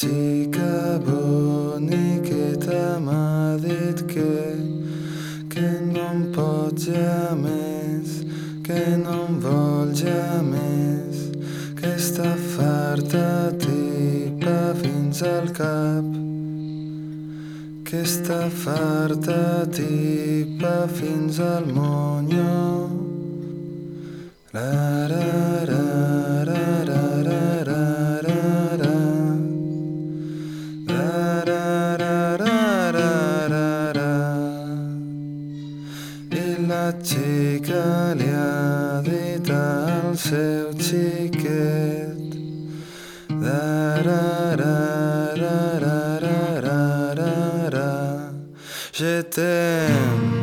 chica bonica que m'ha dit que, que no pot ja més, que no em vol ja més que està farta tipa fins al cap. Que està farta tipa fins al monyo. La, ra, ra, ra, ra, ra, ra, ra, ra. La, ra, ra, ra, ra, ra, ra. I la xica li ha dit al seu xiquet Je t'aime.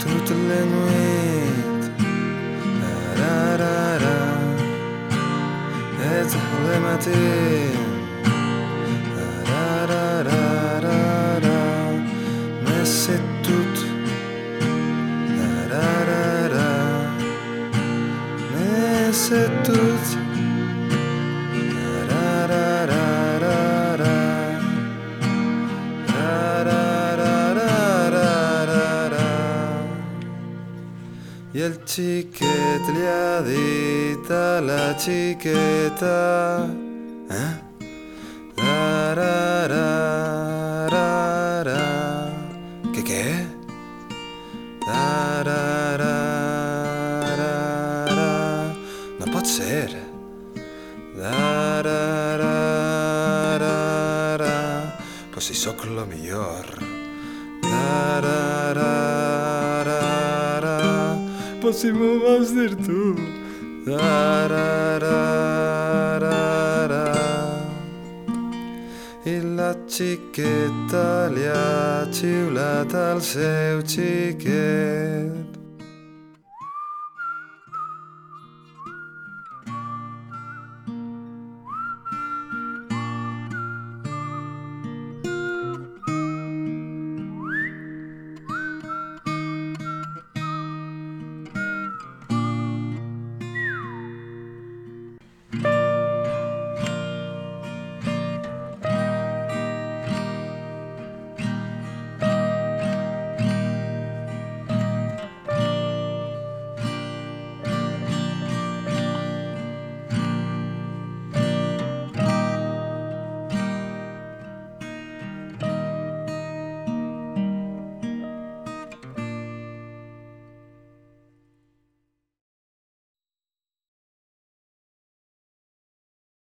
Toutes da da, Et tous les. mesetud I el xiquet li la xiqueta eh? da. Que què? Da, No pot ser. Da, da, da, da, da. Però si sóc la millor. Da, da, da, da, da. Però si m'ho vas dir tu. Da, da, da, da, da. I la xiqueta li ha xiulat al seu xiquet